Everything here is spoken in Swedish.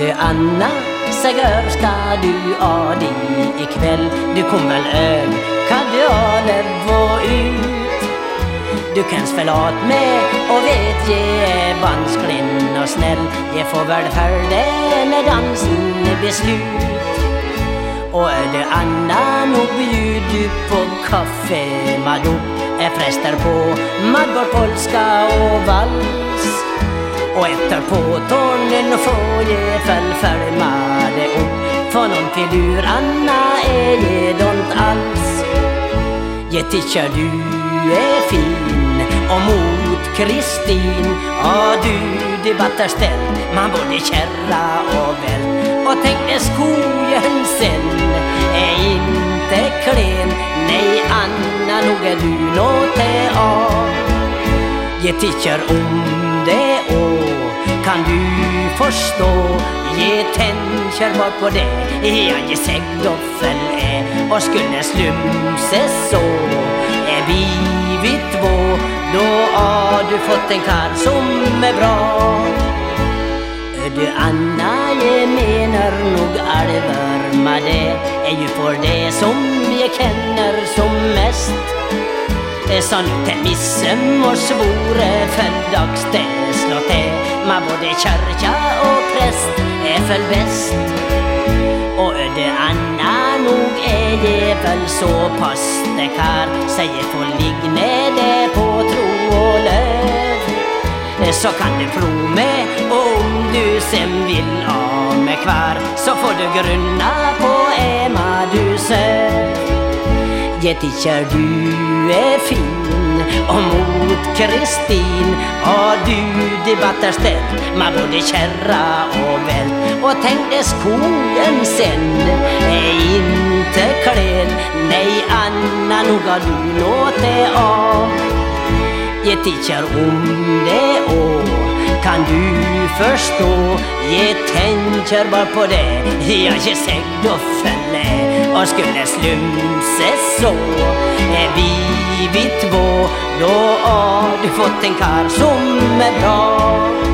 Du Anna, säg ska du ha dig ikväll? Du kom väl över? kan du ha och ut? Du känns förlat med och vet jag är vansklig och snäll. Jag får väl följa när dansen är slut Och är det Anna, nog bjud du på kaffe Madop är frestar på Margot polska och vals. Och efter på tornen får jag Jag du är fin. Och mot Kristin Ja du debattar ställ man både kärra och väl. Och tänk när skogen sen. Är inte klen. Nej Anna nog är du nåt av. Jag om det å. Kan du förstå Ge tänker bort på det. Jag ge säggdoffel är och skulle slumse så. Är vi vi två då har du fått en karl som är bra. Du Anna, jag menar nog allvar med det Är ju för det som jag känner som mest. Så nu till missen och svore. För det slått till. Med både kyrka och präst väl bäst. Och det Anna nog är det väl så pass. Det kan. Säger får med det på tro och löv. Så kan du prov med och om du sen vill ha mig kvar. Så får du grunna på Emma du söv. Jag tycker du är fin. Och mot Kristin har du debatter ställt man både kärra och vän, och tänk skogen sen. Är inte klen. Nej Anna nog har du låtit av jag tycker om det och kan du förstå? Jag tänker bara på det. Jag är sägd och fälle. Och skulle slumse så. Är vi vi två då har du fått en kar som är bra.